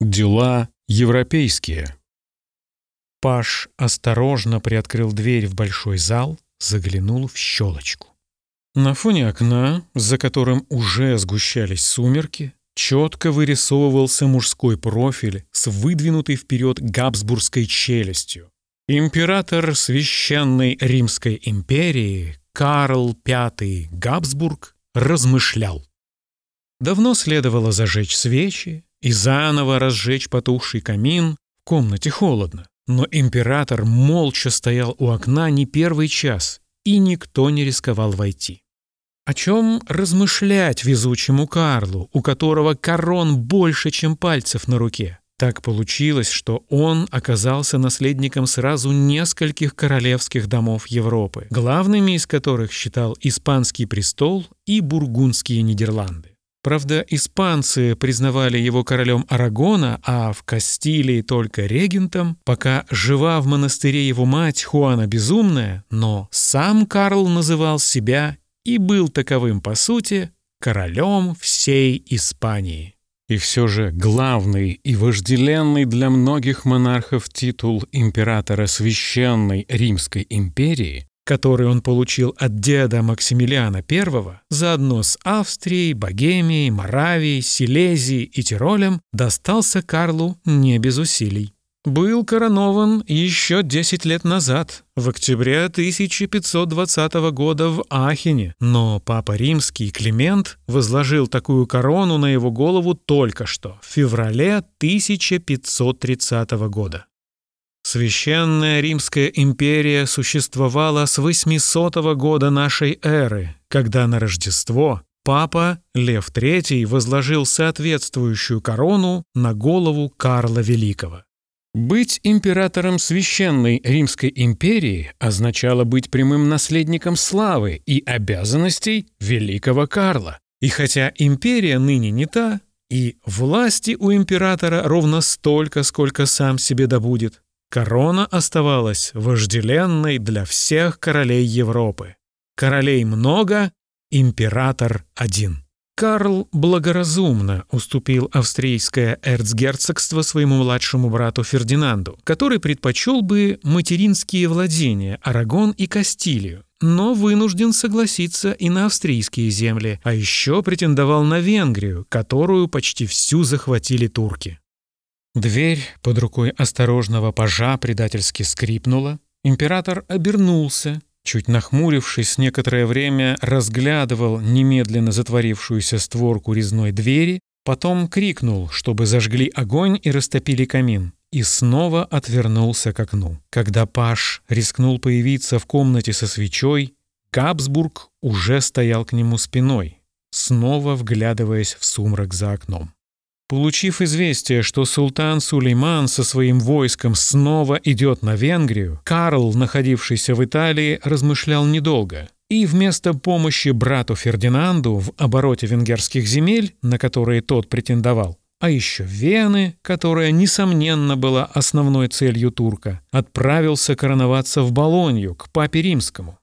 Дела европейские. Паш осторожно приоткрыл дверь в большой зал, заглянул в щелочку. На фоне окна, за которым уже сгущались сумерки, четко вырисовывался мужской профиль с выдвинутой вперед габсбургской челюстью. Император Священной Римской империи Карл V Габсбург размышлял. Давно следовало зажечь свечи, и заново разжечь потухший камин. В комнате холодно, но император молча стоял у окна не первый час, и никто не рисковал войти. О чем размышлять везучему Карлу, у которого корон больше, чем пальцев на руке? Так получилось, что он оказался наследником сразу нескольких королевских домов Европы, главными из которых считал Испанский престол и Бургундские Нидерланды. Правда, испанцы признавали его королем Арагона, а в Кастилии только регентом, пока жива в монастыре его мать Хуана Безумная, но сам Карл называл себя и был таковым по сути королем всей Испании. И все же главный и вожделенный для многих монархов титул императора Священной Римской империи который он получил от деда Максимилиана I, заодно с Австрией, Богемией, Моравией, Силезией и Тиролем, достался Карлу не без усилий. Был коронован еще 10 лет назад, в октябре 1520 года в Ахене, но Папа Римский Климент возложил такую корону на его голову только что, в феврале 1530 года. Священная Римская империя существовала с 800 года нашей эры, когда на Рождество папа Лев III возложил соответствующую корону на голову Карла Великого. Быть императором Священной Римской империи означало быть прямым наследником славы и обязанностей великого Карла. И хотя империя ныне не та, и власти у императора ровно столько, сколько сам себе добудет, Корона оставалась вожделенной для всех королей Европы. Королей много, император один. Карл благоразумно уступил австрийское эрцгерцогство своему младшему брату Фердинанду, который предпочел бы материнские владения Арагон и Кастилию, но вынужден согласиться и на австрийские земли, а еще претендовал на Венгрию, которую почти всю захватили турки. Дверь под рукой осторожного пажа предательски скрипнула. Император обернулся, чуть нахмурившись, некоторое время разглядывал немедленно затворившуюся створку резной двери, потом крикнул, чтобы зажгли огонь и растопили камин, и снова отвернулся к окну. Когда паж рискнул появиться в комнате со свечой, Габсбург уже стоял к нему спиной, снова вглядываясь в сумрак за окном. Получив известие, что султан Сулейман со своим войском снова идет на Венгрию, Карл, находившийся в Италии, размышлял недолго. И вместо помощи брату Фердинанду в обороте венгерских земель, на которые тот претендовал, а еще Вены, которая, несомненно, была основной целью турка, отправился короноваться в Болонью, к папе римскому.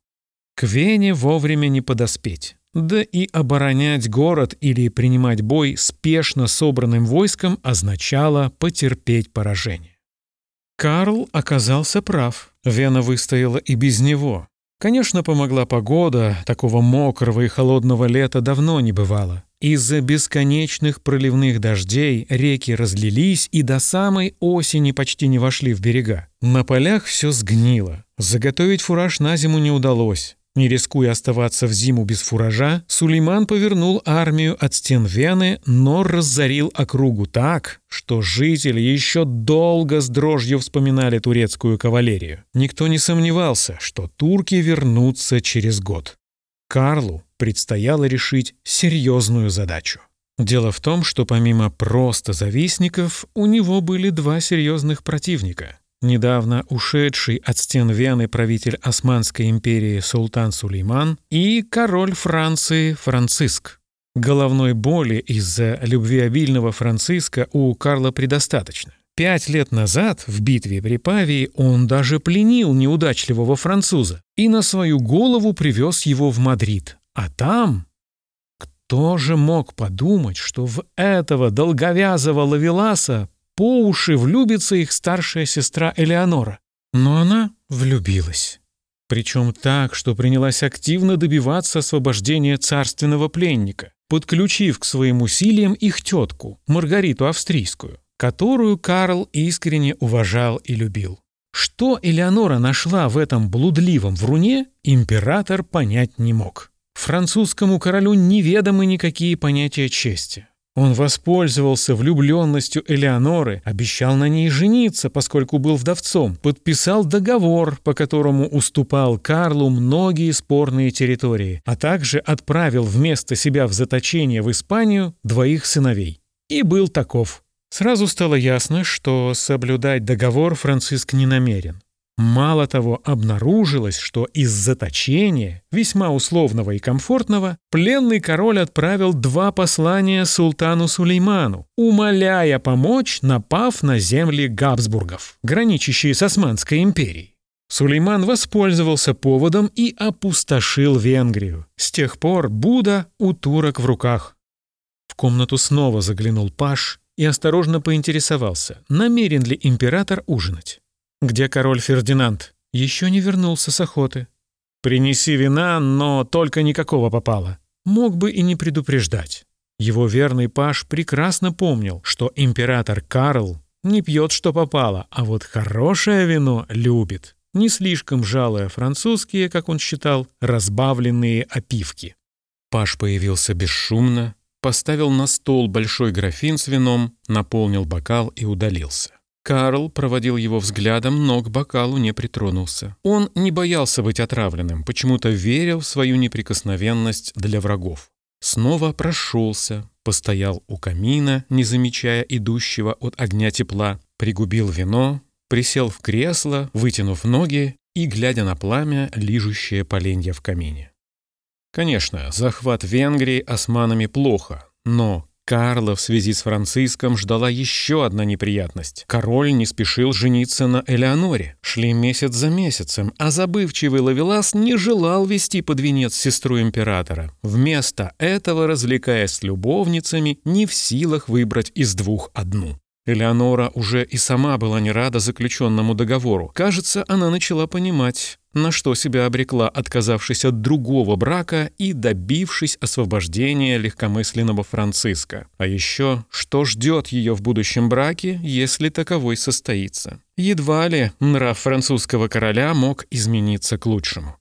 К Вене вовремя не подоспеть. Да и оборонять город или принимать бой спешно собранным войском означало потерпеть поражение. Карл оказался прав. Вена выстояла и без него. Конечно, помогла погода, такого мокрого и холодного лета давно не бывало. Из-за бесконечных проливных дождей реки разлились и до самой осени почти не вошли в берега. На полях все сгнило. Заготовить фураж на зиму не удалось. Не рискуя оставаться в зиму без фуража, Сулейман повернул армию от стен Вены, но разорил округу так, что жители еще долго с дрожью вспоминали турецкую кавалерию. Никто не сомневался, что турки вернутся через год. Карлу предстояло решить серьезную задачу. Дело в том, что помимо просто завистников, у него были два серьезных противника недавно ушедший от стен Вены правитель Османской империи Султан Сулейман и король Франции Франциск. Головной боли из-за любвеобильного Франциска у Карла предостаточно. Пять лет назад в битве при Павии он даже пленил неудачливого француза и на свою голову привез его в Мадрид. А там... Кто же мог подумать, что в этого долговязого лавеласа по уши влюбится их старшая сестра Элеонора. Но она влюбилась. Причем так, что принялась активно добиваться освобождения царственного пленника, подключив к своим усилиям их тетку, Маргариту Австрийскую, которую Карл искренне уважал и любил. Что Элеонора нашла в этом блудливом вруне, император понять не мог. Французскому королю неведомы никакие понятия чести. Он воспользовался влюбленностью Элеоноры, обещал на ней жениться, поскольку был вдовцом, подписал договор, по которому уступал Карлу многие спорные территории, а также отправил вместо себя в заточение в Испанию двоих сыновей. И был таков. Сразу стало ясно, что соблюдать договор Франциск не намерен. Мало того, обнаружилось, что из заточения, весьма условного и комфортного, пленный король отправил два послания султану Сулейману, умоляя помочь, напав на земли Габсбургов, граничащие с Османской империей. Сулейман воспользовался поводом и опустошил Венгрию. С тех пор Буда у турок в руках. В комнату снова заглянул Паш и осторожно поинтересовался, намерен ли император ужинать. «Где король Фердинанд?» «Еще не вернулся с охоты». «Принеси вина, но только никакого попало». Мог бы и не предупреждать. Его верный паш прекрасно помнил, что император Карл не пьет, что попало, а вот хорошее вино любит, не слишком жалуя французские, как он считал, разбавленные опивки. Паш появился бесшумно, поставил на стол большой графин с вином, наполнил бокал и удалился. Карл проводил его взглядом, но к бокалу не притронулся. Он не боялся быть отравленным, почему-то верил в свою неприкосновенность для врагов. Снова прошелся, постоял у камина, не замечая идущего от огня тепла, пригубил вино, присел в кресло, вытянув ноги и глядя на пламя, лижущее поленья в камине. Конечно, захват Венгрии османами плохо, но Карла в связи с Франциском ждала еще одна неприятность. Король не спешил жениться на Элеоноре. Шли месяц за месяцем, а забывчивый Лавелас не желал вести под венец сестру императора. Вместо этого, развлекаясь с любовницами, не в силах выбрать из двух одну. Элеонора уже и сама была не рада заключенному договору. Кажется, она начала понимать, на что себя обрекла, отказавшись от другого брака и добившись освобождения легкомысленного Франциска. А еще, что ждет ее в будущем браке, если таковой состоится. Едва ли нрав французского короля мог измениться к лучшему.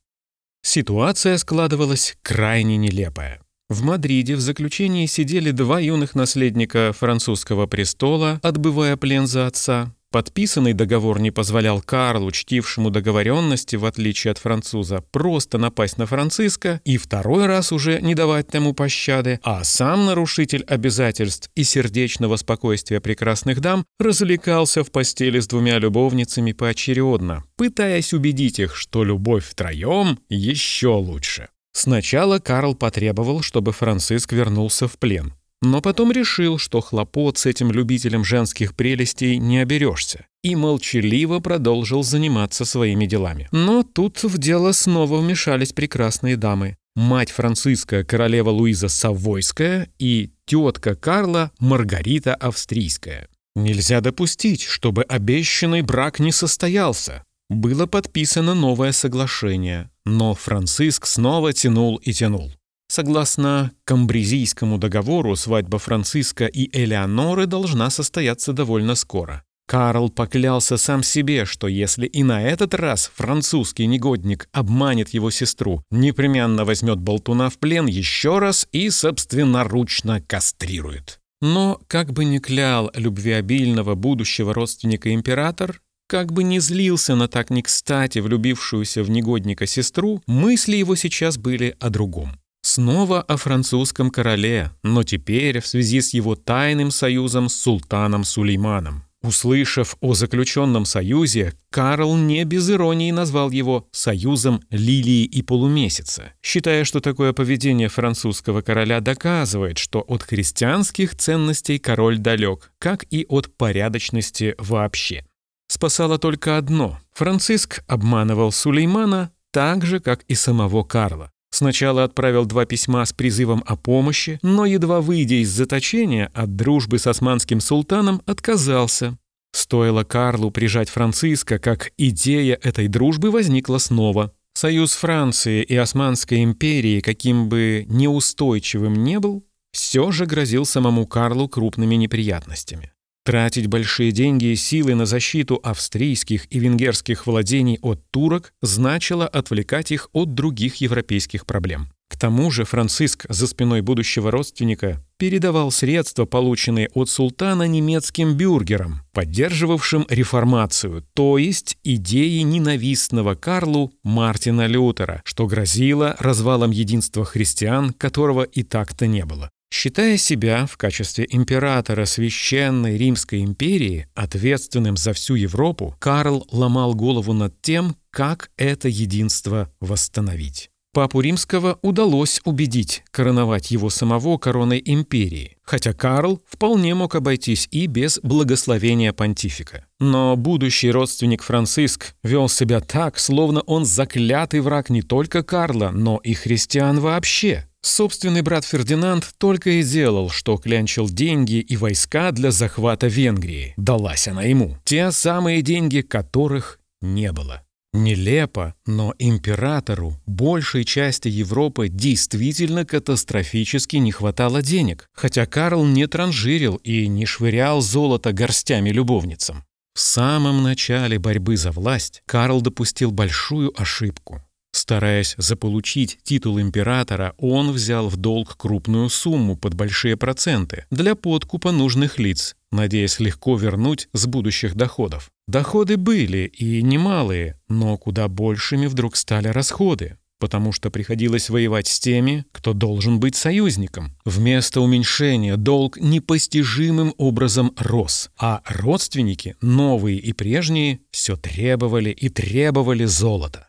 Ситуация складывалась крайне нелепая. В Мадриде в заключении сидели два юных наследника французского престола, отбывая плен за отца. Подписанный договор не позволял Карлу, чтившему договоренности, в отличие от француза, просто напасть на Франциска и второй раз уже не давать тому пощады, а сам нарушитель обязательств и сердечного спокойствия прекрасных дам развлекался в постели с двумя любовницами поочередно, пытаясь убедить их, что любовь втроем еще лучше. Сначала Карл потребовал, чтобы Франциск вернулся в плен, но потом решил, что хлопот с этим любителем женских прелестей не оберешься, и молчаливо продолжил заниматься своими делами. Но тут в дело снова вмешались прекрасные дамы. Мать Франциска, королева Луиза Савойская и тетка Карла Маргарита Австрийская. Нельзя допустить, чтобы обещанный брак не состоялся. Было подписано новое соглашение, но Франциск снова тянул и тянул. Согласно Камбризийскому договору, свадьба Франциска и Элеоноры должна состояться довольно скоро. Карл поклялся сам себе, что если и на этот раз французский негодник обманет его сестру, непременно возьмет болтуна в плен еще раз и собственноручно кастрирует. Но, как бы ни клял любвеобильного будущего родственника император, как бы не злился на так не кстати влюбившуюся в негодника сестру, мысли его сейчас были о другом. Снова о французском короле, но теперь в связи с его тайным союзом с султаном Сулейманом. Услышав о заключенном союзе, Карл не без иронии назвал его «союзом лилии и полумесяца», считая, что такое поведение французского короля доказывает, что от христианских ценностей король далек, как и от порядочности вообще. Спасало только одно. Франциск обманывал Сулеймана так же, как и самого Карла. Сначала отправил два письма с призывом о помощи, но, едва выйдя из заточения, от дружбы с османским султаном отказался. Стоило Карлу прижать Франциска, как идея этой дружбы возникла снова. Союз Франции и Османской империи, каким бы неустойчивым не был, все же грозил самому Карлу крупными неприятностями. Тратить большие деньги и силы на защиту австрийских и венгерских владений от турок значило отвлекать их от других европейских проблем. К тому же Франциск за спиной будущего родственника передавал средства, полученные от султана немецким бюргерам, поддерживавшим реформацию, то есть идеи ненавистного Карлу Мартина Лютера, что грозило развалом единства христиан, которого и так-то не было. Считая себя в качестве императора Священной Римской империи ответственным за всю Европу, Карл ломал голову над тем, как это единство восстановить. Папу Римского удалось убедить короновать его самого короной империи, хотя Карл вполне мог обойтись и без благословения понтифика. Но будущий родственник Франциск вел себя так, словно он заклятый враг не только Карла, но и христиан вообще. Собственный брат Фердинанд только и делал, что клянчил деньги и войска для захвата Венгрии. Далась она ему. Те самые деньги, которых не было. Нелепо, но императору большей части Европы действительно катастрофически не хватало денег, хотя Карл не транжирил и не швырял золото горстями любовницам. В самом начале борьбы за власть Карл допустил большую ошибку. Стараясь заполучить титул императора, он взял в долг крупную сумму под большие проценты для подкупа нужных лиц, надеясь легко вернуть с будущих доходов. Доходы были и немалые, но куда большими вдруг стали расходы, потому что приходилось воевать с теми, кто должен быть союзником. Вместо уменьшения долг непостижимым образом рос, а родственники, новые и прежние, все требовали и требовали золота.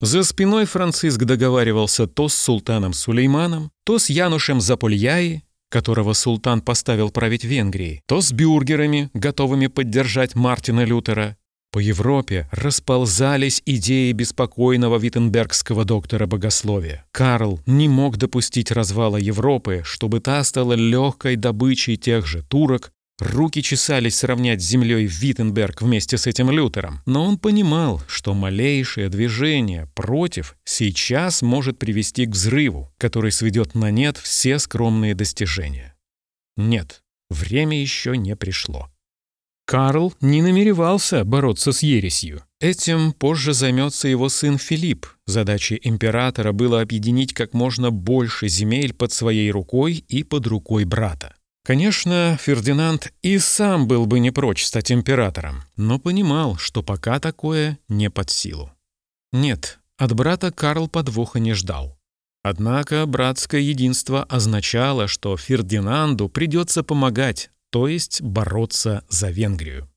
За спиной Франциск договаривался то с султаном Сулейманом, то с Янушем Запольяи, которого султан поставил править Венгрией, то с бюргерами, готовыми поддержать Мартина Лютера. По Европе расползались идеи беспокойного виттенбергского доктора богословия. Карл не мог допустить развала Европы, чтобы та стала легкой добычей тех же турок, Руки чесались сравнять с землей Виттенберг вместе с этим Лютером, но он понимал, что малейшее движение против сейчас может привести к взрыву, который сведет на нет все скромные достижения. Нет, время еще не пришло. Карл не намеревался бороться с ересью. Этим позже займется его сын Филипп. Задачей императора было объединить как можно больше земель под своей рукой и под рукой брата. Конечно, Фердинанд и сам был бы не прочь стать императором, но понимал, что пока такое не под силу. Нет, от брата Карл подвоха не ждал. Однако братское единство означало, что Фердинанду придется помогать, то есть бороться за Венгрию.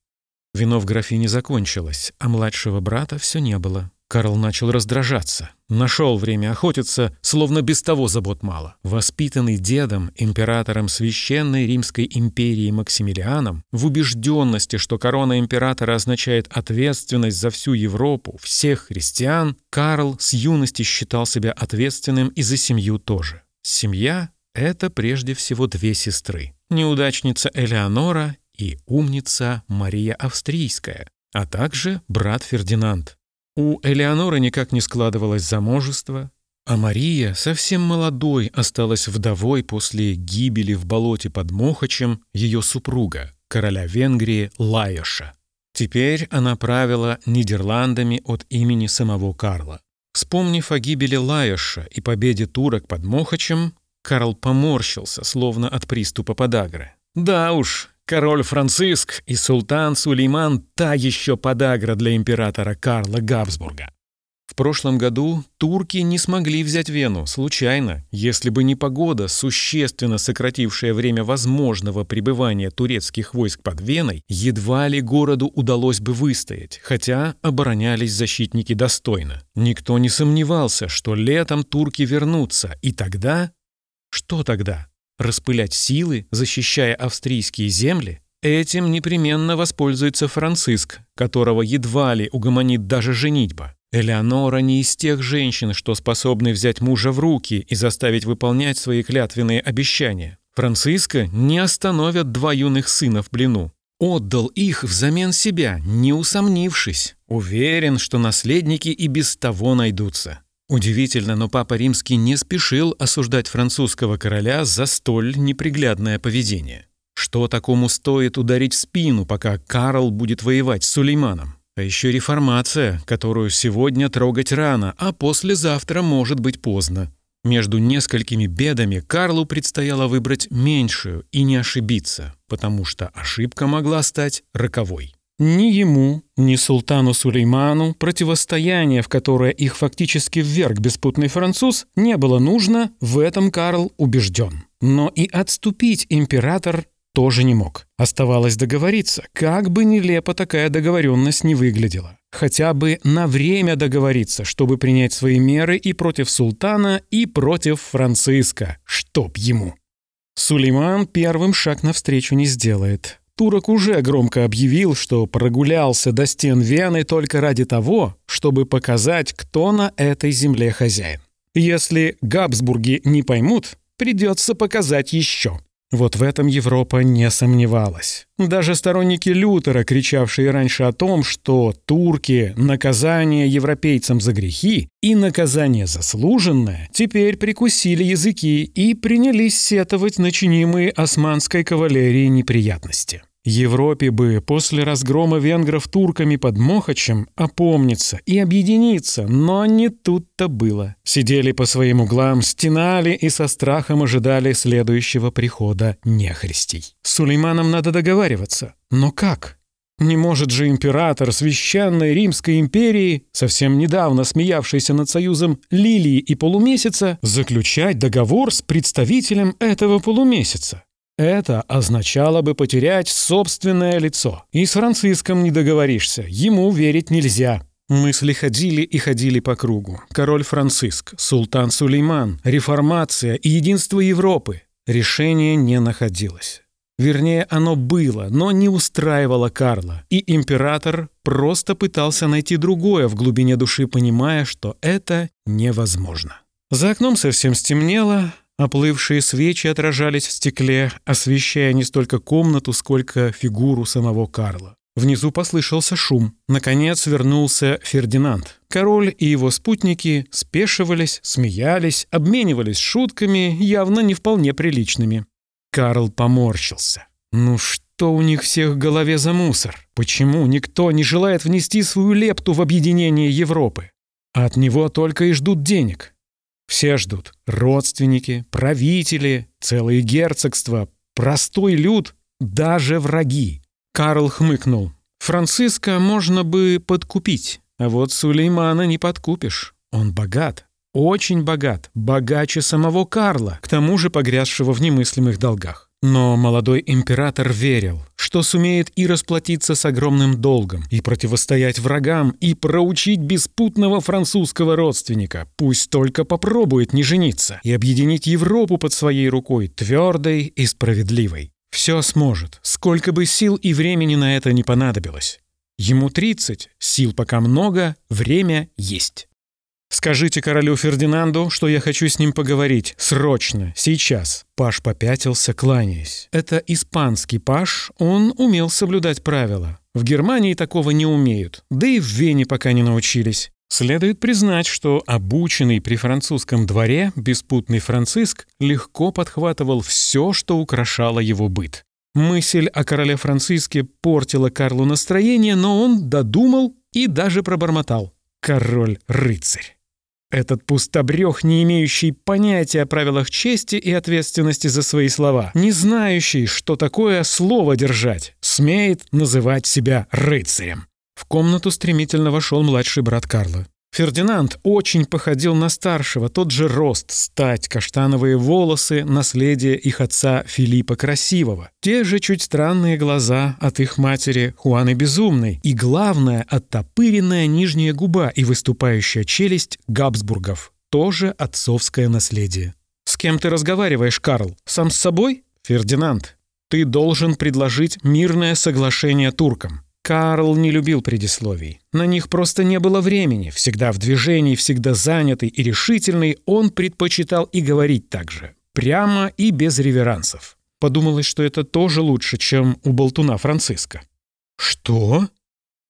Вино в графине закончилось, а младшего брата все не было. Карл начал раздражаться. Нашел время охотиться, словно без того забот мало. Воспитанный дедом, императором Священной Римской империи Максимилианом, в убежденности, что корона императора означает ответственность за всю Европу, всех христиан, Карл с юности считал себя ответственным и за семью тоже. Семья — это прежде всего две сестры. Неудачница Элеонора и умница Мария Австрийская, а также брат Фердинанд. У Элеоноры никак не складывалось замужество, а Мария, совсем молодой, осталась вдовой после гибели в болоте под Мохачем ее супруга, короля Венгрии Лайоша. Теперь она правила Нидерландами от имени самого Карла. Вспомнив о гибели Лайоша и победе турок под Мохачем, Карл поморщился, словно от приступа подагры. Да уж, Король Франциск и султан Сулейман – та еще подагра для императора Карла Габсбурга. В прошлом году турки не смогли взять Вену случайно, если бы не погода, существенно сократившая время возможного пребывания турецких войск под Веной, едва ли городу удалось бы выстоять, хотя оборонялись защитники достойно. Никто не сомневался, что летом турки вернутся, и тогда... Что тогда? Распылять силы, защищая австрийские земли, этим непременно воспользуется Франциск, которого едва ли угомонит даже женитьба. Элеонора не из тех женщин, что способны взять мужа в руки и заставить выполнять свои клятвенные обещания. Франциска не остановят два юных сына в плену. Отдал их взамен себя, не усомнившись. Уверен, что наследники и без того найдутся. Удивительно, но Папа Римский не спешил осуждать французского короля за столь неприглядное поведение. Что такому стоит ударить в спину, пока Карл будет воевать с Сулейманом? А еще реформация, которую сегодня трогать рано, а послезавтра может быть поздно. Между несколькими бедами Карлу предстояло выбрать меньшую и не ошибиться, потому что ошибка могла стать роковой. Ни ему, ни султану Сулейману противостояние, в которое их фактически вверг беспутный француз, не было нужно, в этом Карл убежден. Но и отступить император тоже не мог. Оставалось договориться, как бы нелепо такая договоренность не выглядела. Хотя бы на время договориться, чтобы принять свои меры и против султана, и против Франциска. Чтоб ему. Сулейман первым шаг навстречу не сделает. Турок уже громко объявил, что прогулялся до стен Вены только ради того, чтобы показать, кто на этой земле хозяин. Если Габсбурги не поймут, придется показать еще. Вот в этом Европа не сомневалась. Даже сторонники Лютера, кричавшие раньше о том, что турки – наказание европейцам за грехи и наказание заслуженное, теперь прикусили языки и принялись сетовать начинимые османской кавалерии неприятности. Европе бы после разгрома венгров турками под Мохачем опомниться и объединиться, но не тут-то было. Сидели по своим углам, стенали и со страхом ожидали следующего прихода нехристей. С Сулейманом надо договариваться. Но как? Не может же император Священной Римской империи, совсем недавно смеявшийся над союзом Лилии и полумесяца, заключать договор с представителем этого полумесяца? Это означало бы потерять собственное лицо. И с Франциском не договоришься, ему верить нельзя. Мысли ходили и ходили по кругу. Король Франциск, султан Сулейман, реформация и единство Европы. Решение не находилось. Вернее, оно было, но не устраивало Карла. И император просто пытался найти другое в глубине души, понимая, что это невозможно. За окном совсем стемнело, Оплывшие свечи отражались в стекле, освещая не столько комнату, сколько фигуру самого Карла. Внизу послышался шум. Наконец вернулся Фердинанд. Король и его спутники спешивались, смеялись, обменивались шутками, явно не вполне приличными. Карл поморщился. «Ну что у них всех в голове за мусор? Почему никто не желает внести свою лепту в объединение Европы? от него только и ждут денег. Все ждут. Родственники, правители, целые герцогства, простой люд, даже враги. Карл хмыкнул. Франциска можно бы подкупить, а вот Сулеймана не подкупишь. Он богат, очень богат, богаче самого Карла, к тому же погрязшего в немыслимых долгах. Но молодой император верил, что сумеет и расплатиться с огромным долгом, и противостоять врагам, и проучить беспутного французского родственника, пусть только попробует не жениться, и объединить Европу под своей рукой, твердой и справедливой. Все сможет, сколько бы сил и времени на это не понадобилось. Ему 30, сил пока много, время есть. «Скажите королю Фердинанду, что я хочу с ним поговорить. Срочно, сейчас». Паш попятился, кланяясь. Это испанский паш, он умел соблюдать правила. В Германии такого не умеют, да и в Вене пока не научились. Следует признать, что обученный при французском дворе беспутный Франциск легко подхватывал все, что украшало его быт. Мысль о короле Франциске портила Карлу настроение, но он додумал и даже пробормотал. Король-рыцарь. Этот пустобрех, не имеющий понятия о правилах чести и ответственности за свои слова, не знающий, что такое слово держать, смеет называть себя рыцарем. В комнату стремительно вошел младший брат Карла. Фердинанд очень походил на старшего, тот же рост, стать, каштановые волосы, наследие их отца Филиппа Красивого, те же чуть странные глаза от их матери Хуаны Безумной и, главное, оттопыренная нижняя губа и выступающая челюсть Габсбургов, тоже отцовское наследие. «С кем ты разговариваешь, Карл? Сам с собой?» «Фердинанд, ты должен предложить мирное соглашение туркам. Карл не любил предисловий. На них просто не было времени. Всегда в движении, всегда занятый и решительный, он предпочитал и говорить так же. Прямо и без реверансов. Подумалось, что это тоже лучше, чем у болтуна Франциска. «Что?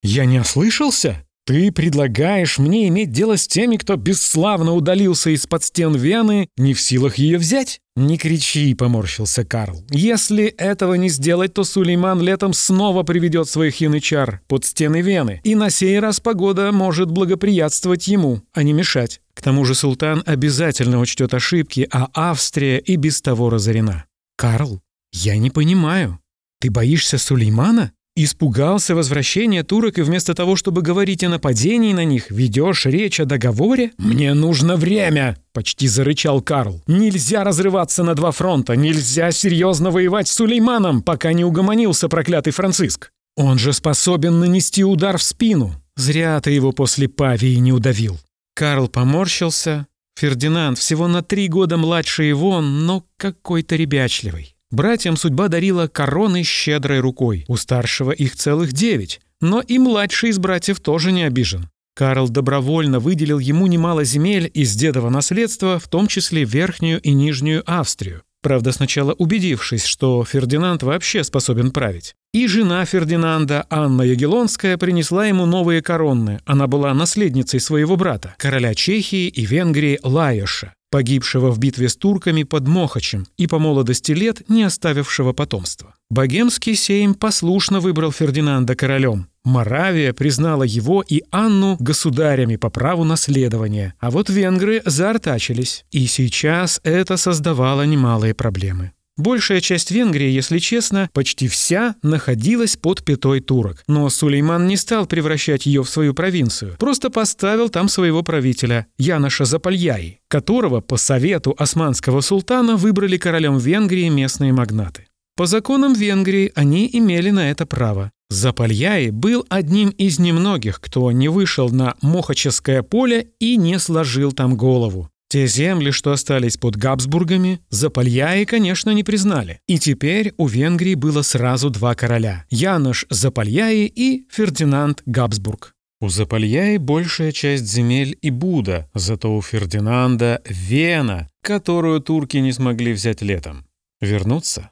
Я не ослышался?» Ты предлагаешь мне иметь дело с теми, кто бесславно удалился из-под стен Вены, не в силах ее взять? Не кричи, поморщился Карл. Если этого не сделать, то Сулейман летом снова приведет своих янычар под стены Вены, и на сей раз погода может благоприятствовать ему, а не мешать. К тому же султан обязательно учтет ошибки, а Австрия и без того разорена. Карл, я не понимаю. Ты боишься Сулеймана? Испугался возвращения турок и вместо того, чтобы говорить о нападении на них, ведешь речь о договоре? «Мне нужно время!» — почти зарычал Карл. «Нельзя разрываться на два фронта, нельзя серьезно воевать с Сулейманом, пока не угомонился проклятый Франциск. Он же способен нанести удар в спину. Зря ты его после Павии не удавил». Карл поморщился. Фердинанд всего на три года младше его, но какой-то ребячливый. Братьям судьба дарила короны щедрой рукой. У старшего их целых девять. Но и младший из братьев тоже не обижен. Карл добровольно выделил ему немало земель из дедова наследства, в том числе Верхнюю и Нижнюю Австрию. Правда, сначала убедившись, что Фердинанд вообще способен править. И жена Фердинанда, Анна Ягеллонская, принесла ему новые короны. Она была наследницей своего брата, короля Чехии и Венгрии Лаеша погибшего в битве с турками под Мохачем и по молодости лет не оставившего потомства. Богемский сейм послушно выбрал Фердинанда королем. Моравия признала его и Анну государями по праву наследования, а вот венгры заортачились. И сейчас это создавало немалые проблемы. Большая часть Венгрии, если честно, почти вся находилась под пятой турок. Но Сулейман не стал превращать ее в свою провинцию, просто поставил там своего правителя, Яноша Запальяи, которого по совету османского султана выбрали королем Венгрии местные магнаты. По законам Венгрии они имели на это право. Запальяи был одним из немногих, кто не вышел на Мохаческое поле и не сложил там голову. Те земли, что остались под Габсбургами, Запальяи, конечно, не признали. И теперь у Венгрии было сразу два короля – Янош Запальяи и Фердинанд Габсбург. У Запальяи большая часть земель и Буда, зато у Фердинанда – Вена, которую турки не смогли взять летом. Вернуться?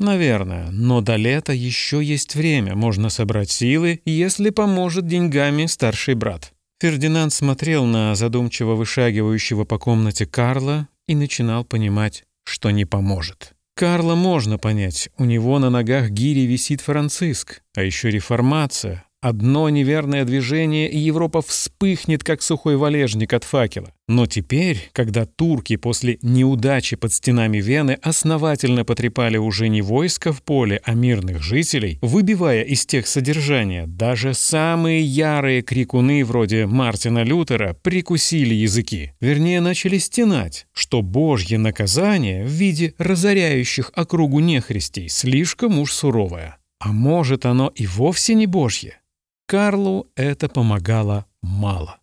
Наверное, но до лета еще есть время, можно собрать силы, если поможет деньгами старший брат. Фердинанд смотрел на задумчиво вышагивающего по комнате Карла и начинал понимать, что не поможет. Карла можно понять, у него на ногах гири висит Франциск, а еще реформация, Одно неверное движение, и Европа вспыхнет, как сухой валежник от факела. Но теперь, когда турки после неудачи под стенами Вены основательно потрепали уже не войско в поле, а мирных жителей, выбивая из тех содержания, даже самые ярые крикуны вроде Мартина Лютера прикусили языки. Вернее, начали стенать, что божье наказание в виде разоряющих округу нехристей слишком уж суровое. А может, оно и вовсе не божье? Карлу это помогало мало.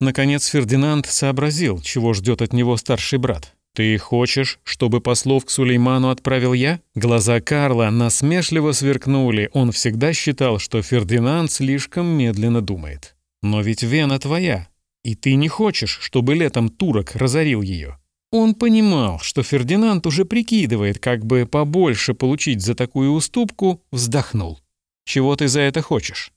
Наконец Фердинанд сообразил, чего ждет от него старший брат. «Ты хочешь, чтобы послов к Сулейману отправил я?» Глаза Карла насмешливо сверкнули. Он всегда считал, что Фердинанд слишком медленно думает. «Но ведь Вена твоя, и ты не хочешь, чтобы летом турок разорил ее». Он понимал, что Фердинанд уже прикидывает, как бы побольше получить за такую уступку, вздохнул. «Чего ты за это хочешь?»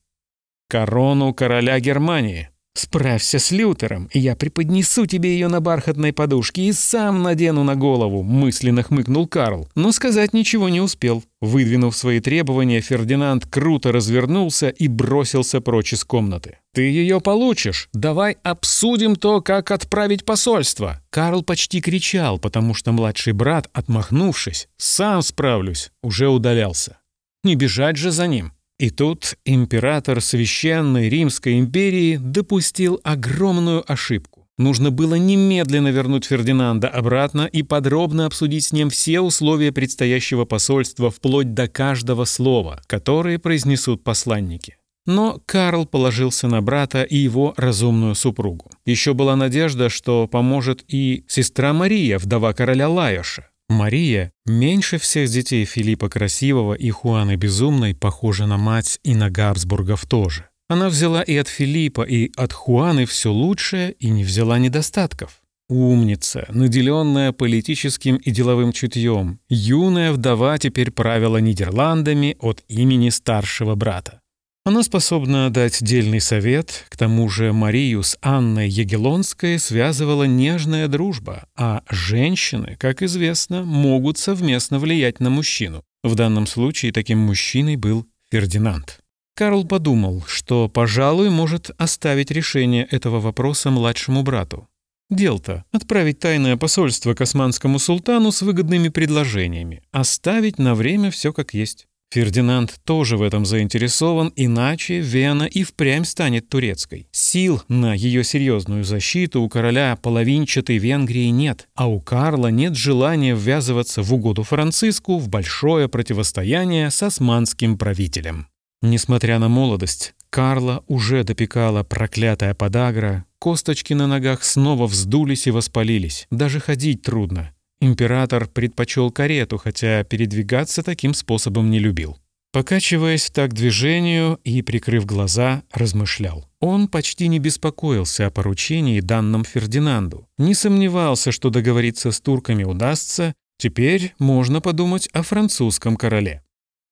Корону короля Германии. Справься с Лютером, и я преподнесу тебе ее на бархатной подушке и сам надену на голову», — мысленно хмыкнул Карл. Но сказать ничего не успел. Выдвинув свои требования, Фердинанд круто развернулся и бросился прочь из комнаты. «Ты ее получишь! Давай обсудим то, как отправить посольство!» Карл почти кричал, потому что младший брат, отмахнувшись, «Сам справлюсь!» уже удалялся. Не бежать же за ним. И тут император Священной Римской империи допустил огромную ошибку. Нужно было немедленно вернуть Фердинанда обратно и подробно обсудить с ним все условия предстоящего посольства вплоть до каждого слова, которые произнесут посланники. Но Карл положился на брата и его разумную супругу. Еще была надежда, что поможет и сестра Мария, вдова короля Лайоша. Мария, меньше всех детей Филиппа Красивого и Хуаны Безумной, похожа на мать и на Габсбургов тоже. Она взяла и от Филиппа, и от Хуаны все лучшее и не взяла недостатков. Умница, наделенная политическим и деловым чутьем, юная вдова теперь правила Нидерландами от имени старшего брата. Она способна дать дельный совет, к тому же Марию с Анной Егелонской связывала нежная дружба, а женщины, как известно, могут совместно влиять на мужчину. В данном случае таким мужчиной был Фердинанд. Карл подумал, что, пожалуй, может оставить решение этого вопроса младшему брату. Дел-то — отправить тайное посольство к османскому султану с выгодными предложениями, оставить на время все как есть. Фердинанд тоже в этом заинтересован, иначе Вена и впрямь станет турецкой. Сил на ее серьезную защиту у короля половинчатой Венгрии нет, а у Карла нет желания ввязываться в угоду Франциску в большое противостояние с османским правителем. Несмотря на молодость, Карла уже допекала проклятая подагра, косточки на ногах снова вздулись и воспалились, даже ходить трудно. Император предпочел карету, хотя передвигаться таким способом не любил. Покачиваясь в так движению и прикрыв глаза, размышлял. Он почти не беспокоился о поручении, данном Фердинанду. Не сомневался, что договориться с турками удастся, теперь можно подумать о французском короле.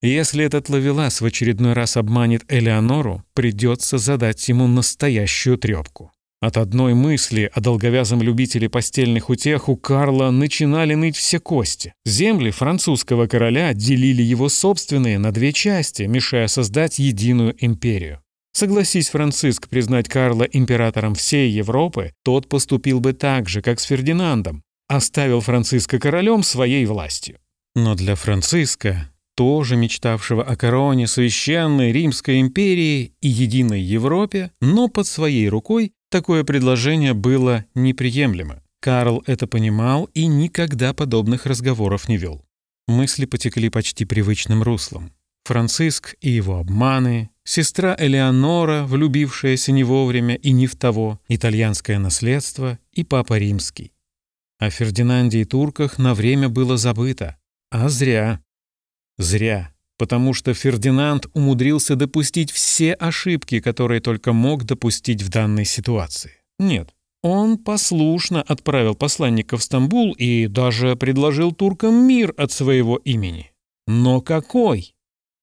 Если этот ловелас в очередной раз обманет Элеонору, придется задать ему настоящую трепку. От одной мысли о долговязом любителе постельных утех у Карла начинали ныть все кости. Земли французского короля делили его собственные на две части, мешая создать единую империю. Согласись Франциск признать Карла императором всей Европы, тот поступил бы так же, как с Фердинандом, оставил Франциска королем своей властью. Но для Франциска тоже мечтавшего о короне священной Римской империи и единой Европе, но под своей рукой, такое предложение было неприемлемо. Карл это понимал и никогда подобных разговоров не вел. Мысли потекли почти привычным руслом. Франциск и его обманы, сестра Элеонора, влюбившаяся не вовремя и не в того, итальянское наследство и папа римский. О Фердинанде и турках на время было забыто. А зря. Зря, потому что Фердинанд умудрился допустить все ошибки, которые только мог допустить в данной ситуации. Нет, он послушно отправил посланника в Стамбул и даже предложил туркам мир от своего имени. Но какой?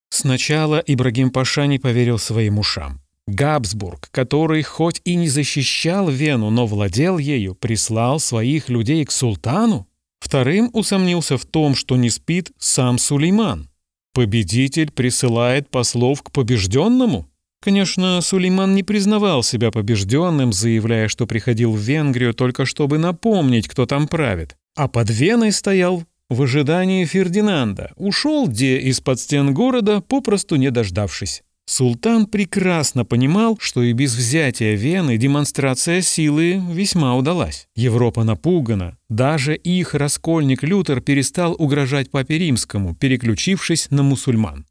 Сначала Ибрагим Паша не поверил своим ушам. Габсбург, который хоть и не защищал Вену, но владел ею, прислал своих людей к султану? Вторым усомнился в том, что не спит сам Сулейман. Победитель присылает послов к побежденному? Конечно, Сулейман не признавал себя побежденным, заявляя, что приходил в Венгрию только чтобы напомнить, кто там правит. А под Веной стоял в ожидании Фердинанда. Ушел где из-под стен города, попросту не дождавшись. Султан прекрасно понимал, что и без взятия Вены демонстрация силы весьма удалась. Европа напугана. Даже их раскольник Лютер перестал угрожать папе римскому, переключившись на мусульман.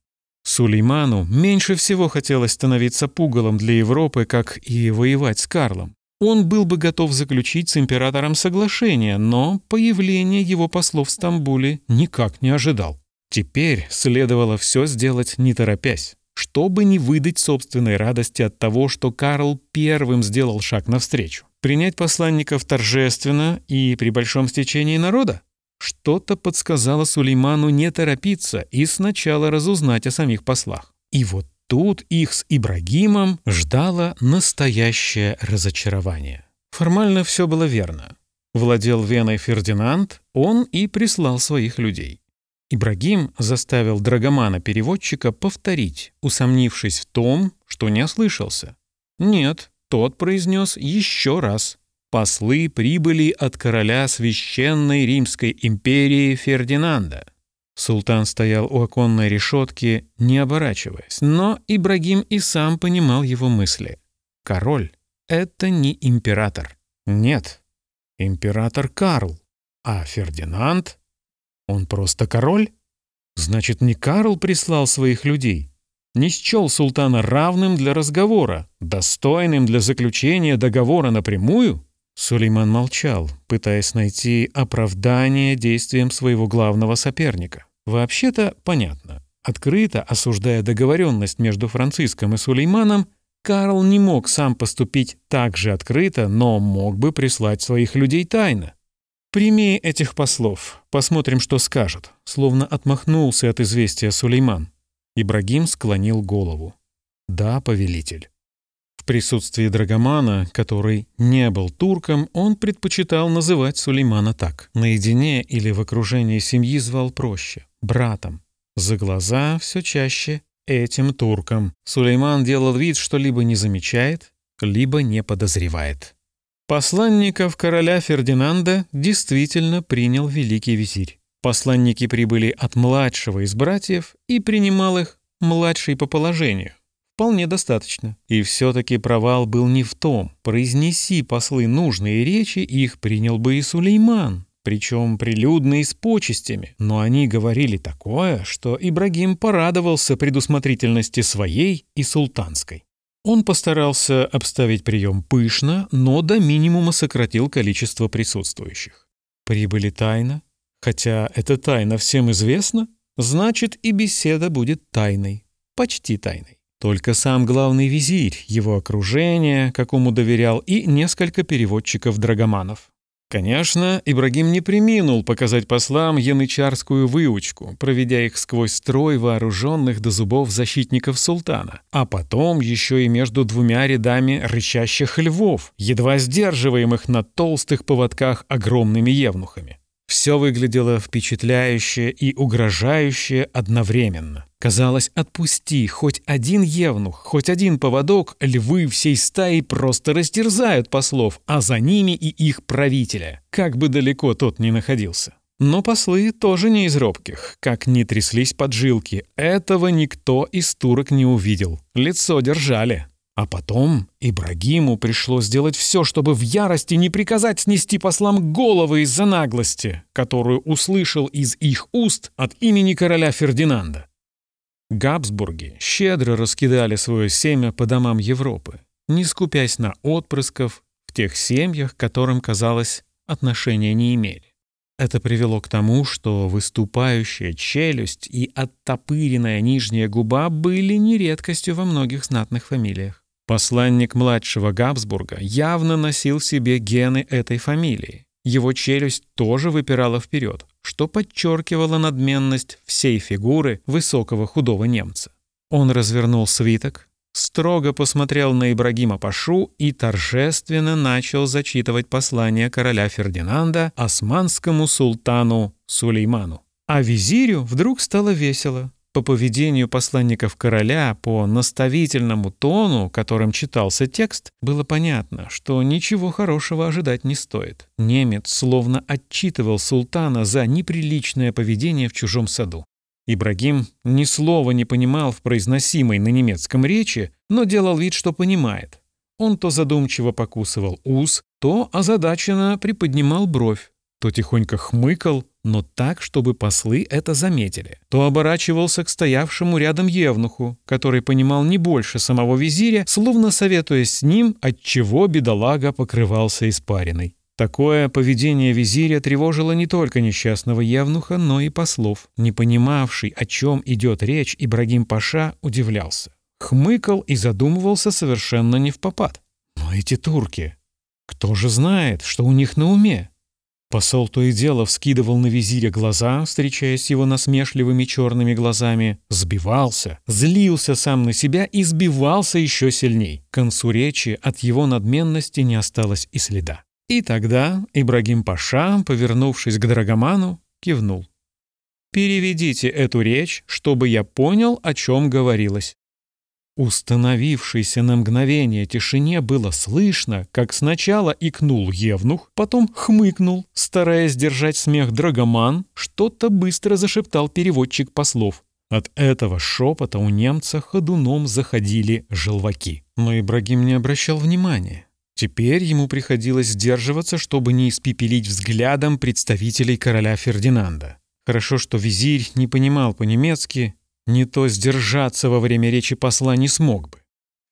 Сулейману меньше всего хотелось становиться пугалом для Европы, как и воевать с Карлом. Он был бы готов заключить с императором соглашение, но появление его послов в Стамбуле никак не ожидал. Теперь следовало все сделать не торопясь чтобы не выдать собственной радости от того, что Карл первым сделал шаг навстречу. Принять посланников торжественно и при большом стечении народа? Что-то подсказало Сулейману не торопиться и сначала разузнать о самих послах. И вот тут их с Ибрагимом ждало настоящее разочарование. Формально все было верно. Владел Веной Фердинанд, он и прислал своих людей. Ибрагим заставил драгомана-переводчика повторить, усомнившись в том, что не ослышался. Нет, тот произнес еще раз. Послы прибыли от короля священной Римской империи Фердинанда. Султан стоял у оконной решетки, не оборачиваясь, но Ибрагим и сам понимал его мысли. Король — это не император. Нет, император Карл, а Фердинанд он просто король? Значит, не Карл прислал своих людей? Не счел султана равным для разговора, достойным для заключения договора напрямую? Сулейман молчал, пытаясь найти оправдание действиям своего главного соперника. Вообще-то понятно. Открыто осуждая договоренность между Франциском и Сулейманом, Карл не мог сам поступить так же открыто, но мог бы прислать своих людей тайно. «Прими этих послов, посмотрим, что скажут», словно отмахнулся от известия Сулейман. Ибрагим склонил голову. «Да, повелитель». В присутствии Драгомана, который не был турком, он предпочитал называть Сулеймана так. Наедине или в окружении семьи звал проще — братом. За глаза все чаще этим туркам. Сулейман делал вид, что либо не замечает, либо не подозревает. Посланников короля Фердинанда действительно принял великий визирь. Посланники прибыли от младшего из братьев и принимал их младший по положению. Вполне достаточно. И все-таки провал был не в том. Произнеси послы нужные речи, их принял бы и Сулейман, причем прилюдно и с почестями. Но они говорили такое, что Ибрагим порадовался предусмотрительности своей и султанской. Он постарался обставить прием пышно, но до минимума сократил количество присутствующих. Прибыли тайно, хотя эта тайна всем известна, значит и беседа будет тайной, почти тайной. Только сам главный визирь, его окружение, какому доверял, и несколько переводчиков-драгоманов. Конечно, Ибрагим не приминул показать послам янычарскую выучку, проведя их сквозь строй вооруженных до зубов защитников султана, а потом еще и между двумя рядами рычащих львов, едва сдерживаемых на толстых поводках огромными евнухами. Все выглядело впечатляюще и угрожающе одновременно. Казалось, отпусти хоть один евнух, хоть один поводок, львы всей стаи просто растерзают послов, а за ними и их правителя, как бы далеко тот ни находился. Но послы тоже не из робких, как не тряслись поджилки. Этого никто из турок не увидел. Лицо держали. А потом Ибрагиму пришлось сделать все, чтобы в ярости не приказать снести послам головы из-за наглости, которую услышал из их уст от имени короля Фердинанда. Габсбурги щедро раскидали свое семя по домам Европы, не скупясь на отпрысков в тех семьях, которым, казалось, отношения не имели. Это привело к тому, что выступающая челюсть и оттопыренная нижняя губа были не редкостью во многих знатных фамилиях. Посланник младшего Габсбурга явно носил в себе гены этой фамилии. Его челюсть тоже выпирала вперед, что подчеркивало надменность всей фигуры высокого худого немца. Он развернул свиток, строго посмотрел на Ибрагима Пашу и торжественно начал зачитывать послание короля Фердинанда османскому султану Сулейману. А визирю вдруг стало весело. По поведению посланников короля, по наставительному тону, которым читался текст, было понятно, что ничего хорошего ожидать не стоит. Немец словно отчитывал султана за неприличное поведение в чужом саду. Ибрагим ни слова не понимал в произносимой на немецком речи, но делал вид, что понимает. Он то задумчиво покусывал ус, то озадаченно приподнимал бровь, то тихонько хмыкал, но так, чтобы послы это заметили, то оборачивался к стоявшему рядом евнуху, который понимал не больше самого визиря, словно советуясь с ним, от чего бедолага покрывался испариной. Такое поведение визиря тревожило не только несчастного евнуха, но и послов. Не понимавший, о чем идет речь, Ибрагим Паша удивлялся. Хмыкал и задумывался совершенно не в попад. Но эти турки... Кто же знает, что у них на уме? Посол то и дело вскидывал на визиря глаза, встречаясь с его насмешливыми черными глазами, сбивался, злился сам на себя и сбивался еще сильней. К концу речи от его надменности не осталось и следа. И тогда Ибрагим Паша, повернувшись к Драгоману, кивнул. «Переведите эту речь, чтобы я понял, о чем говорилось». Установившейся на мгновение тишине было слышно, как сначала икнул Евнух, потом хмыкнул, стараясь держать смех Драгоман, что-то быстро зашептал переводчик послов. От этого шепота у немца ходуном заходили желваки. Но Ибрагим не обращал внимания. Теперь ему приходилось сдерживаться, чтобы не испепелить взглядом представителей короля Фердинанда. Хорошо, что визирь не понимал по-немецки не то сдержаться во время речи посла не смог бы.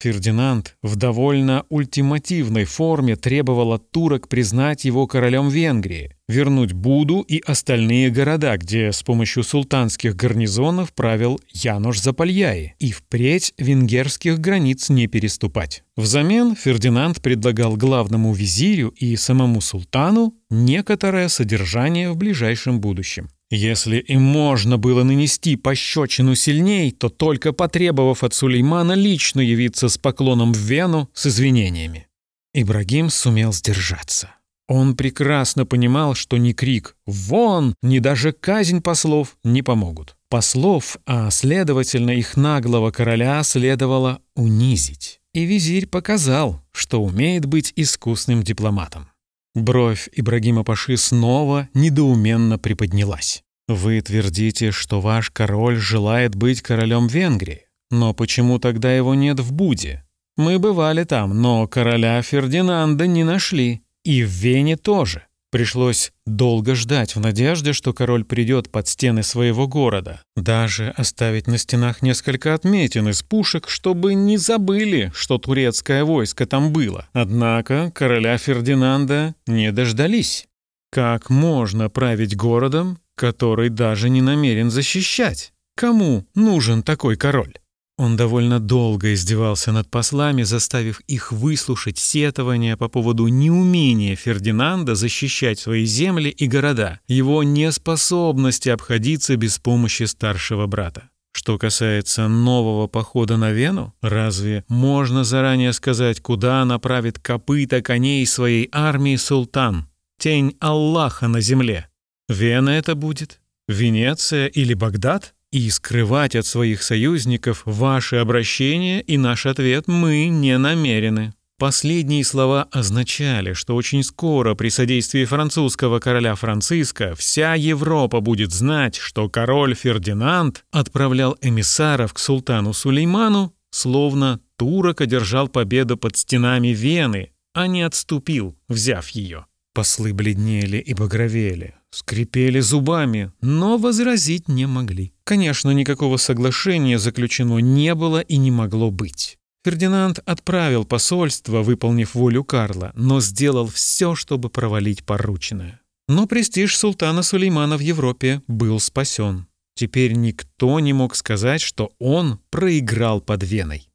Фердинанд в довольно ультимативной форме требовал от турок признать его королем Венгрии, вернуть Буду и остальные города, где с помощью султанских гарнизонов правил Янош Запальяи, и впредь венгерских границ не переступать. Взамен Фердинанд предлагал главному визирю и самому султану некоторое содержание в ближайшем будущем. Если им можно было нанести пощечину сильней, то только потребовав от Сулеймана лично явиться с поклоном в Вену с извинениями. Ибрагим сумел сдержаться. Он прекрасно понимал, что ни крик «Вон!», ни даже казнь послов не помогут. Послов, а следовательно их наглого короля следовало унизить. И визирь показал, что умеет быть искусным дипломатом. Бровь Ибрагима Паши снова недоуменно приподнялась. «Вы твердите, что ваш король желает быть королем Венгрии. Но почему тогда его нет в Буде? Мы бывали там, но короля Фердинанда не нашли. И в Вене тоже. Пришлось долго ждать в надежде, что король придет под стены своего города. Даже оставить на стенах несколько отметин из пушек, чтобы не забыли, что турецкое войско там было. Однако короля Фердинанда не дождались. Как можно править городом, который даже не намерен защищать? Кому нужен такой король? Он довольно долго издевался над послами, заставив их выслушать сетования по поводу неумения Фердинанда защищать свои земли и города, его неспособности обходиться без помощи старшего брата. Что касается нового похода на Вену, разве можно заранее сказать, куда направит копыта коней своей армии султан? Тень Аллаха на земле. Вена это будет? Венеция или Багдад? и скрывать от своих союзников ваше обращение и наш ответ мы не намерены. Последние слова означали, что очень скоро при содействии французского короля Франциска вся Европа будет знать, что король Фердинанд отправлял эмиссаров к султану Сулейману, словно турок одержал победу под стенами Вены, а не отступил, взяв ее. Послы бледнели и багровели, скрипели зубами, но возразить не могли. Конечно, никакого соглашения заключено не было и не могло быть. Фердинанд отправил посольство, выполнив волю Карла, но сделал все, чтобы провалить порученное. Но престиж султана Сулеймана в Европе был спасен. Теперь никто не мог сказать, что он проиграл под Веной.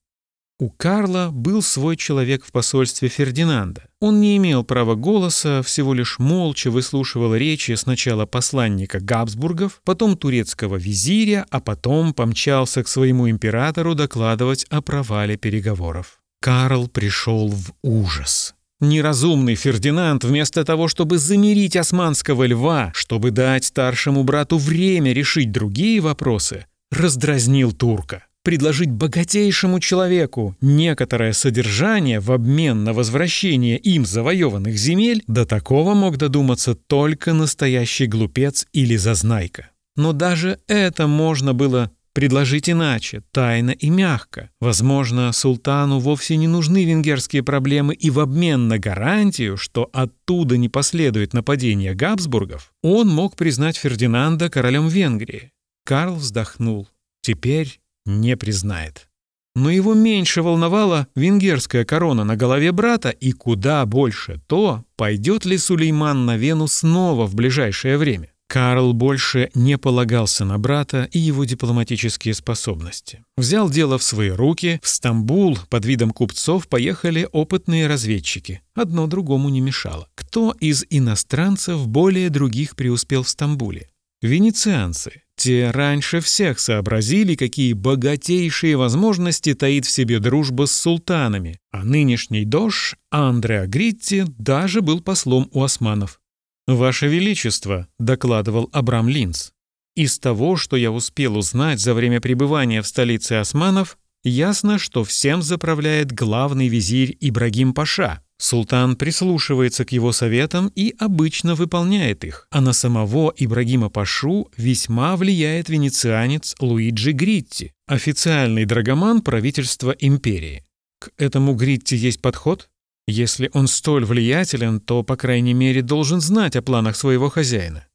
У Карла был свой человек в посольстве Фердинанда. Он не имел права голоса, всего лишь молча выслушивал речи сначала посланника Габсбургов, потом турецкого визиря, а потом помчался к своему императору докладывать о провале переговоров. Карл пришел в ужас. Неразумный Фердинанд, вместо того, чтобы замирить османского льва, чтобы дать старшему брату время решить другие вопросы, раздразнил турка предложить богатейшему человеку некоторое содержание в обмен на возвращение им завоеванных земель, до такого мог додуматься только настоящий глупец или зазнайка. Но даже это можно было предложить иначе, тайно и мягко. Возможно, султану вовсе не нужны венгерские проблемы, и в обмен на гарантию, что оттуда не последует нападение Габсбургов, он мог признать Фердинанда королем Венгрии. Карл вздохнул. Теперь не признает. Но его меньше волновала венгерская корона на голове брата и куда больше то, пойдет ли Сулейман на Вену снова в ближайшее время. Карл больше не полагался на брата и его дипломатические способности. Взял дело в свои руки, в Стамбул под видом купцов поехали опытные разведчики. Одно другому не мешало. Кто из иностранцев более других преуспел в Стамбуле? Венецианцы, те раньше всех сообразили, какие богатейшие возможности таит в себе дружба с султанами, а нынешний дож Андреа Гритти даже был послом у османов. «Ваше Величество», — докладывал Абрам Линц, «из того, что я успел узнать за время пребывания в столице османов, ясно, что всем заправляет главный визирь Ибрагим Паша, Султан прислушивается к его советам и обычно выполняет их, а на самого Ибрагима Пашу весьма влияет венецианец Луиджи Гритти, официальный драгоман правительства империи. К этому Гритти есть подход? Если он столь влиятелен, то, по крайней мере, должен знать о планах своего хозяина.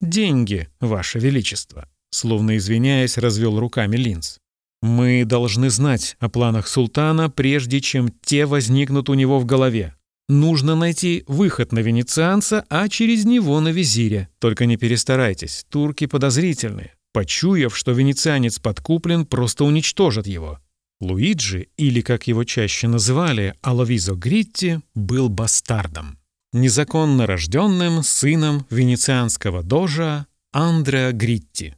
«Деньги, Ваше Величество», — словно извиняясь, развел руками Линц. Мы должны знать о планах султана, прежде чем те возникнут у него в голове. Нужно найти выход на венецианца, а через него на визиря. Только не перестарайтесь, турки подозрительные. Почуяв, что венецианец подкуплен, просто уничтожат его. Луиджи, или, как его чаще называли, Аловизо Гритти, был бастардом. Незаконно рожденным сыном венецианского дожа Андреа Гритти.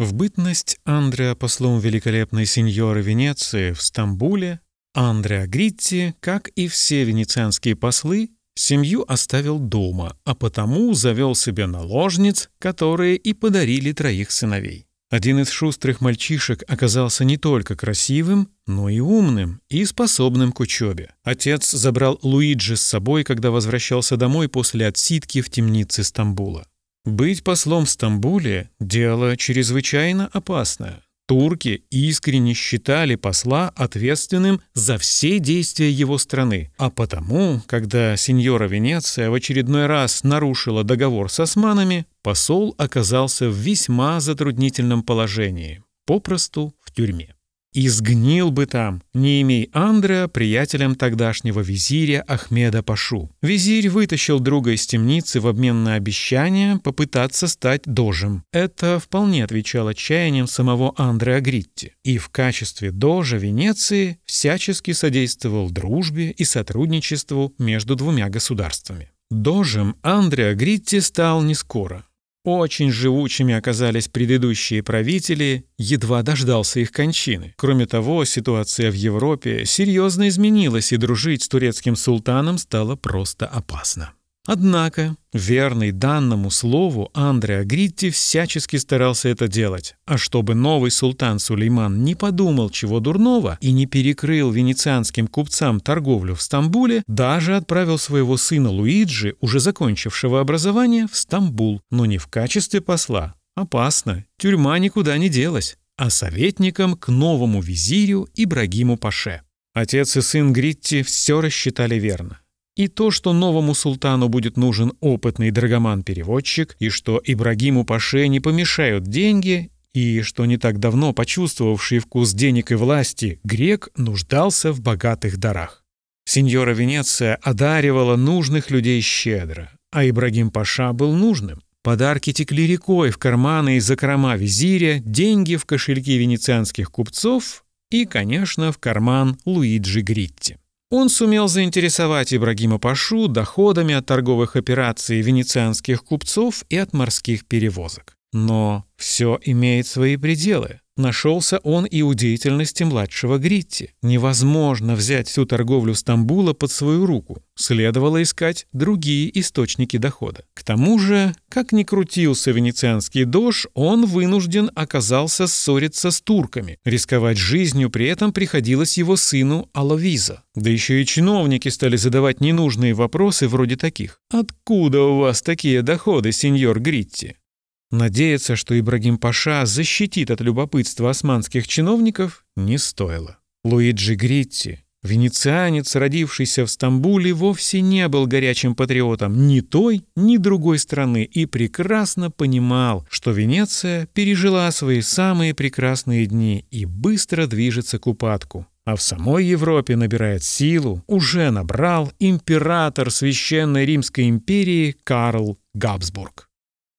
В бытность Андреа послом великолепной сеньоры Венеции в Стамбуле Андреа Гритти, как и все венецианские послы, семью оставил дома, а потому завел себе наложниц, которые и подарили троих сыновей. Один из шустрых мальчишек оказался не только красивым, но и умным и способным к учебе. Отец забрал Луиджи с собой, когда возвращался домой после отсидки в темнице Стамбула. Быть послом в Стамбуле – дело чрезвычайно опасное. Турки искренне считали посла ответственным за все действия его страны, а потому, когда сеньора Венеция в очередной раз нарушила договор с османами, посол оказался в весьма затруднительном положении, попросту в тюрьме. И сгнил бы там, не имей Андреа приятелем тогдашнего визиря Ахмеда Пашу. Визирь вытащил друга из темницы в обмен на обещание попытаться стать дожем. Это вполне отвечало чаяниям самого Андреа Гритти. И в качестве дожа Венеции всячески содействовал дружбе и сотрудничеству между двумя государствами. Дожем Андреа Гритти стал не скоро. Очень живучими оказались предыдущие правители, едва дождался их кончины. Кроме того, ситуация в Европе серьезно изменилась, и дружить с турецким султаном стало просто опасно. Однако, верный данному слову, Андреа Гритти всячески старался это делать. А чтобы новый султан Сулейман не подумал чего дурного и не перекрыл венецианским купцам торговлю в Стамбуле, даже отправил своего сына Луиджи, уже закончившего образование, в Стамбул, но не в качестве посла. Опасно, тюрьма никуда не делась, а советником к новому визирю Ибрагиму Паше. Отец и сын Гритти все рассчитали верно. И то, что новому султану будет нужен опытный драгоман-переводчик, и что Ибрагиму Паше не помешают деньги, и что не так давно почувствовавший вкус денег и власти грек нуждался в богатых дарах. Сеньора Венеция одаривала нужных людей щедро, а Ибрагим Паша был нужным. Подарки текли рекой в карманы и закрома визиря, деньги в кошельки венецианских купцов и, конечно, в карман Луиджи Гритти. Он сумел заинтересовать Ибрагима Пашу доходами от торговых операций венецианских купцов и от морских перевозок. Но все имеет свои пределы. Нашелся он и у деятельности младшего Гритти. Невозможно взять всю торговлю Стамбула под свою руку. Следовало искать другие источники дохода. К тому же, как ни крутился венецианский дож, он вынужден оказался ссориться с турками. Рисковать жизнью при этом приходилось его сыну Аловиза. Да еще и чиновники стали задавать ненужные вопросы вроде таких. «Откуда у вас такие доходы, сеньор Гритти?» Надеяться, что Ибрагим Паша защитит от любопытства османских чиновников, не стоило. Луиджи Гритти, венецианец, родившийся в Стамбуле, вовсе не был горячим патриотом ни той, ни другой страны и прекрасно понимал, что Венеция пережила свои самые прекрасные дни и быстро движется к упадку. А в самой Европе набирает силу, уже набрал император Священной Римской империи Карл Габсбург.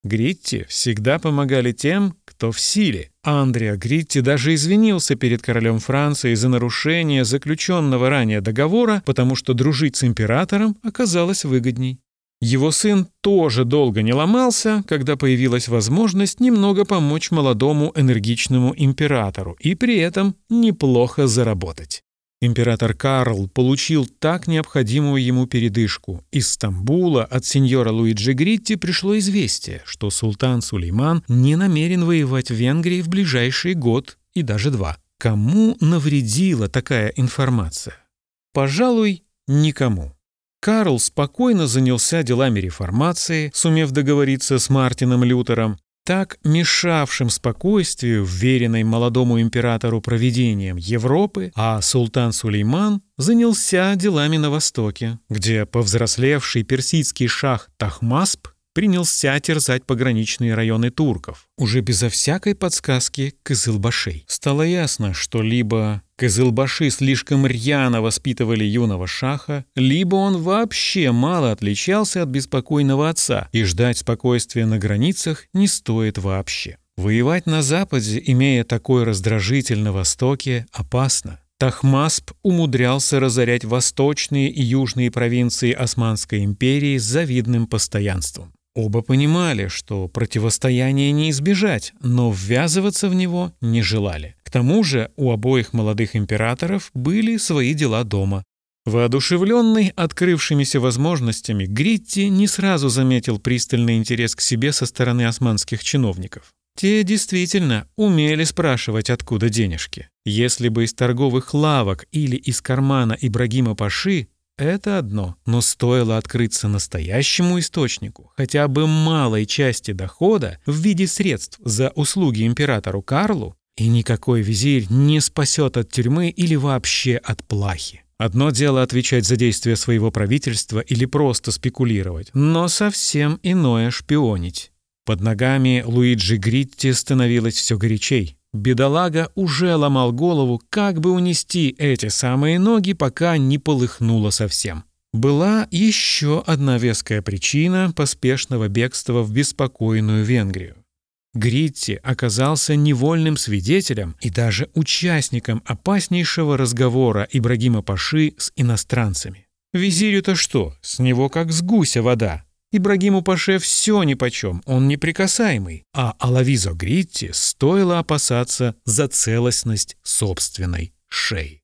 Гритти всегда помогали тем, кто в силе. Андреа Гритти даже извинился перед королем Франции за нарушение заключенного ранее договора, потому что дружить с императором оказалось выгодней. Его сын тоже долго не ломался, когда появилась возможность немного помочь молодому энергичному императору и при этом неплохо заработать. Император Карл получил так необходимую ему передышку. Из Стамбула от сеньора Луиджи Гритти пришло известие, что султан Сулейман не намерен воевать в Венгрии в ближайший год и даже два. Кому навредила такая информация? Пожалуй, никому. Карл спокойно занялся делами реформации, сумев договориться с Мартином Лютером, так мешавшим спокойствию, вверенной молодому императору проведением Европы, а султан Сулейман занялся делами на Востоке, где повзрослевший персидский шах Тахмасп принялся терзать пограничные районы турков, уже безо всякой подсказки Кызылбашей. Стало ясно, что либо Кызылбаши слишком рьяно воспитывали юного шаха, либо он вообще мало отличался от беспокойного отца, и ждать спокойствия на границах не стоит вообще. Воевать на Западе, имея такой раздражитель на Востоке, опасно. Тахмасп умудрялся разорять восточные и южные провинции Османской империи с завидным постоянством. Оба понимали, что противостояние не избежать, но ввязываться в него не желали. К тому же у обоих молодых императоров были свои дела дома. Воодушевленный открывшимися возможностями, Гритти не сразу заметил пристальный интерес к себе со стороны османских чиновников. Те действительно умели спрашивать, откуда денежки. Если бы из торговых лавок или из кармана Ибрагима Паши, это одно, но стоило открыться настоящему источнику, хотя бы малой части дохода в виде средств за услуги императору Карлу, и никакой визирь не спасет от тюрьмы или вообще от плахи. Одно дело отвечать за действия своего правительства или просто спекулировать, но совсем иное шпионить. Под ногами Луиджи Гритти становилось все горячей. Бедолага уже ломал голову, как бы унести эти самые ноги, пока не полыхнуло совсем. Была еще одна веская причина поспешного бегства в беспокойную Венгрию. Гритти оказался невольным свидетелем и даже участником опаснейшего разговора Ибрагима Паши с иностранцами. Визирю-то что, с него как с гуся вода. Ибрагиму Паше все нипочем, он неприкасаемый, а Алавизо Гритти стоило опасаться за целостность собственной шеи.